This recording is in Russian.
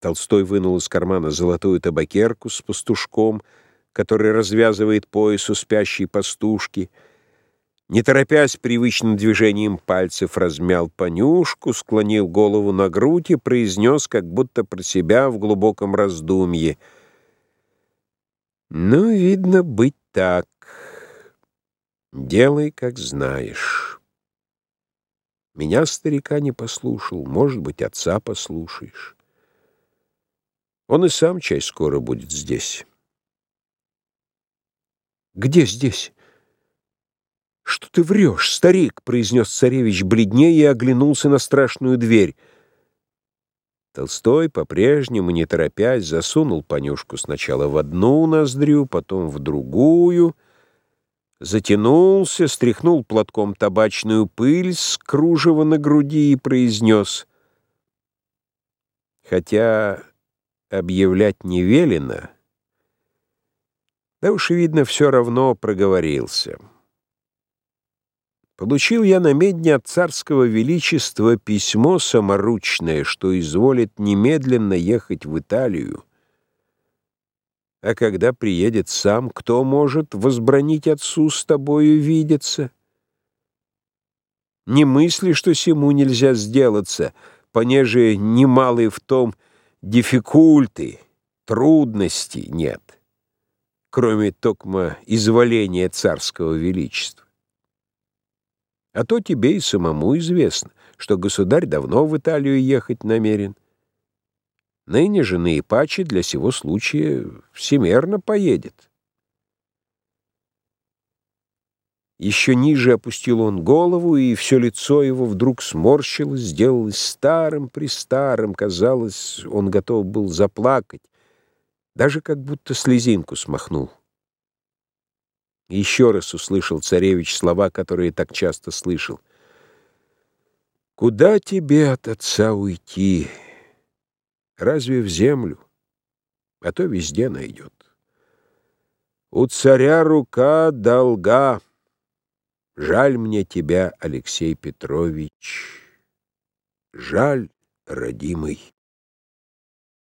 Толстой вынул из кармана золотую табакерку с пастушком, который развязывает пояс у спящей пастушки. Не торопясь привычным движением пальцев, размял понюшку, склонил голову на грудь и произнес, как будто про себя в глубоком раздумье. «Ну, видно, быть так. Делай, как знаешь». Меня старика не послушал, может быть, отца послушаешь. Он и сам чай скоро будет здесь. Где здесь? Что ты врешь, старик, произнес царевич бледнее и оглянулся на страшную дверь. Толстой, по-прежнему, не торопясь, засунул понюшку сначала в одну ноздрю, потом в другую, затянулся, стряхнул платком табачную пыль с кружева на груди и произнес. Хотя объявлять не велено, да уж, видно, все равно проговорился. Получил я на медне от царского величества письмо саморучное, что изволит немедленно ехать в Италию. А когда приедет сам, кто может возбранить отцу с тобою видеться? Не мысли, что сему нельзя сделаться, понеже немалый в том — дефикульты, трудностей нет, кроме токма изволения царского величества. А то тебе и самому известно, что государь давно в Италию ехать намерен. Ныне же наипаче для сего случая всемерно поедет. Еще ниже опустил он голову, и все лицо его вдруг сморщилось, сделалось старым-престарым. Казалось, он готов был заплакать, даже как будто слезинку смахнул. Еще раз услышал царевич слова, которые так часто слышал. «Куда тебе от отца уйти? Разве в землю? А то везде найдет. У царя рука долга». Жаль мне тебя, Алексей Петрович, жаль, родимый.